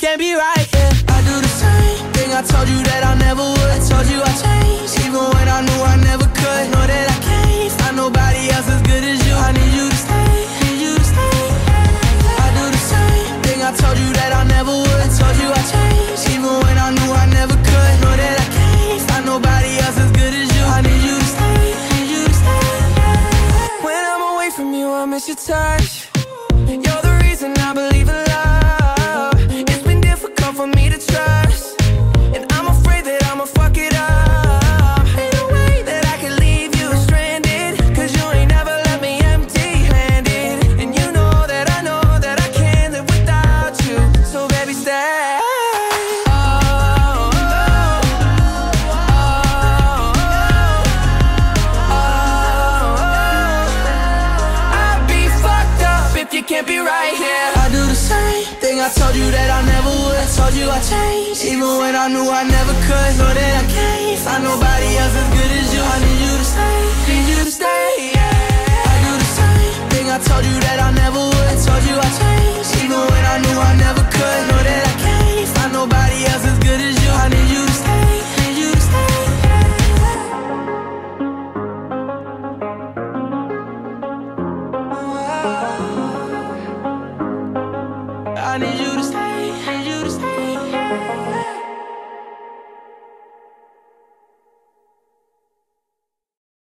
Can't be right here. I do the same thing I told you that I never would. I told you I changed, even when I knew I never could. Know that I can't find nobody else as good as you. I need you to stay, need you to stay. I do the same thing I told you that I never would. I told you I changed, even when I knew I never could. Know that I can't find nobody else as good as you. I need you to stay, need you to stay. When I'm away from you, I miss your touch. For me to trust. Up you can't be right here. I do the same thing I told you that I never would. I told you I changed, even when I knew I never could. Know that I can't find nobody else as good as you. I need you to stay.